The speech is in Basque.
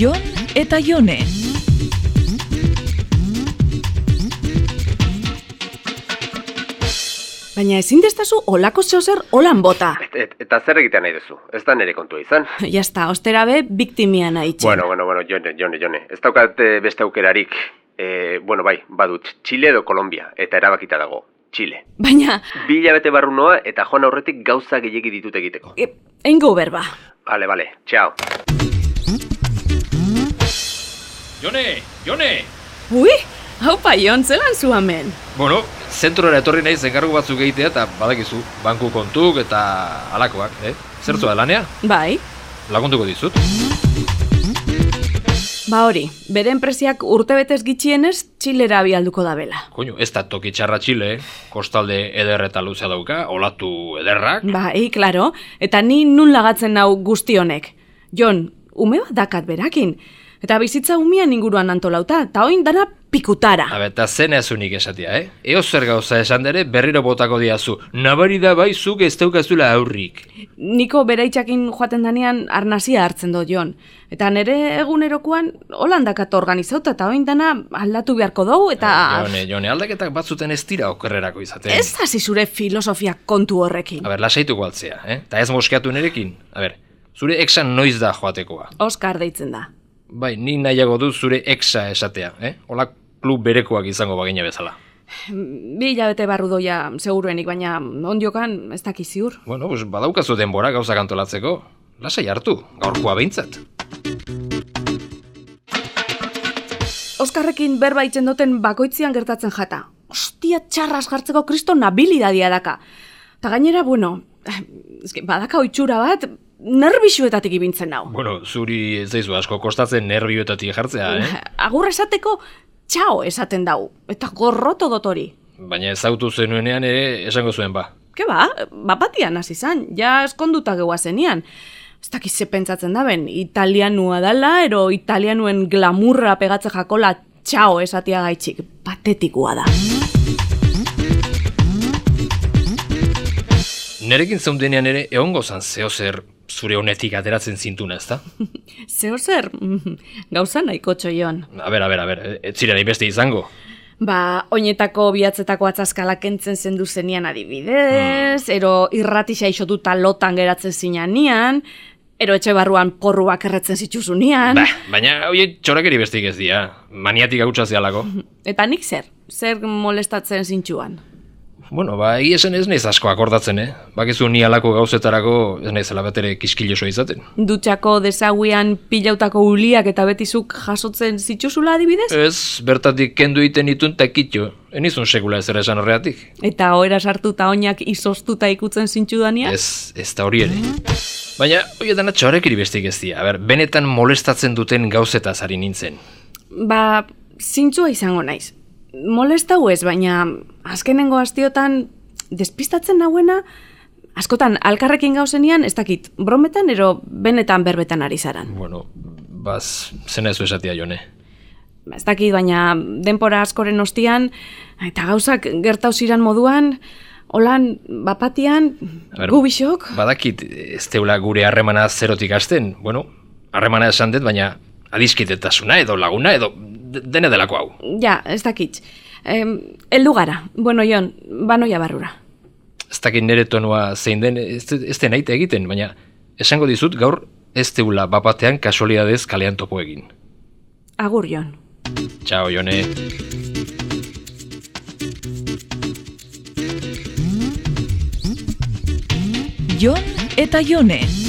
Jon eta Jone. Baina ezin destazu olako zeozer holan bota. Et, et, eta zer egitean nahi duzu? Ez da nire kontua izan. Jazta, ostera be, biktimia nahi txen. Bueno, bueno, bueno, jone, jone, jone. Ez daukat eh, beste aukerarik. E, bueno, bai, badut, Chile edo Kolombia, eta erabakita dago, Chile. Baina, Bi hilabete barru noa eta joan aurretik gauza gehiegi ditut egiteko. e, eingo berba. Bale, bale, txao. Jone, Jone! Ui, haupa Jon, zelan zu hemen. Bueno, zentrora etorri naiz enkargu batzuk egitea eta badakizu, banku kontuk eta alakoak, eh? Zertzua lanea? Bai, Lagunduko dizut. ba hori, bere enpresiak urtebetez gitxienez txilera bialduko da bela. Koño, ez da toki txarra txile, eh? kostalde eder eta luzea dauka, olatu ederrak. Bai, klaro, eta ni nun lagatzen nau guzti honek. Jon, ume bat dakat berakin. Eta bizitza umian inguruan antolauta, eta oin dana pikutara. Habe, eta zen ezunik esatia, eh? Eo zer gauza esan dere berriro botako diazu. Nabari da bai zuk ez daukazula aurrik. Niko bereitxakin joaten danean arnazia hartzen dut Jon. Eta nere egunerokoan holandakat organizauta eta oin dana aldatu beharko dugu eta... Jone, jone, aldaketak batzuten ez dira okerrerako izaten. Ez hasi zure filosofia kontu horrekin. A ber, lasaituko altzea, eh? Ta ez moskeatu nerekin. A ber, zure exan noiz da joatekoa. Oskar deitzen da. Bai, ni nahiago du zure exa esatea, eh? Ola klub berekoak izango bagina bezala. Bi hilabete barru doia seguruenik, baina ondiokan ez dakiz ziur. Bueno, pues badaukazu denbora gauzak antolatzeko. Lasai hartu, gaurkoa behintzat. Oskarrekin berba itzen duten bakoitzian gertatzen jata. Ostia txarras jartzeko kriston habilidadia daka. Ta gainera, bueno, eske, badaka oitxura bat, nerbixuetatik ibintzen nau. Bueno, zuri ez zaizu asko kostatzen nervioetatik jartzea, eh? Agur esateko, txao esaten dau. Eta gorroto dotori. Baina ezautu zenuenean ere esango zuen ba. Ke ba, bapatian hasi zan, ja eskonduta geua zenian. Ez dakiz ze pentsatzen daben, italianua dala, ero italianuen glamurra pegatze jakola txao esatia gaitxik. Patetikoa da. Nerekin zeundenean ere egongo zan zeo zer zure honetik ateratzen zintuna, ezta? Zeo zer, gauza nahiko txoion. A ber, a ber, a ber, ez ziren beste izango. Ba, oinetako bihatzetako atzaskala kentzen zendu zenian adibidez, ero irratisa isotuta lotan geratzen zinanean, ero etxe barruan porruak erretzen zituzunian. Ba, baina hoi txorakeri bestik ez dira, maniatik hautsa zialako. Eta nik zer? Zer molestatzen zintxuan? Bueno, ba, egia esan ez naiz asko akordatzen, eh? Bakizu ni alako gauzetarako ez naizela betere kiskiloso izaten. Dutxako desaguian pilautako uliak eta betizuk jasotzen zituzula adibidez? Ez, bertatik kendu iten itun takitxo. Enizun sekula ez esan horreatik. Eta ohera sartuta oinak izostuta ikutzen zintxudania? Ez, ez da hori ere. Baina, hoi dana txorekiri bestik ez dira. A ber, benetan molestatzen duten gauzetaz ari nintzen. Ba, zintzua izango naiz. Molestau ez, baina azkenengo astiotan despistatzen nauena, askotan alkarrekin gauzenian, ez dakit, brometan ero benetan berbetan ari zaran. Bueno, baz, zena ez esatia jone. Ez dakit, baina denpora askoren ostian, eta gauzak gertau ziran moduan, holan bapatian, A ber, gu bisok, Badakit, ez teula gure harremana zerotik hasten. Bueno, harremana esan dut, baina adiskitetasuna edo laguna edo dene delako hau. ja, ez dakit. Em, eldu gara, bueno, Jon, banoia barrura. Ez dakit nire tonua zein den, ez, ez den aite egiten, baina esango dizut gaur ez teula bapatean kasualidadez kalean topo egin. Agur, Jon. Txao, jone. Jon eta Jone.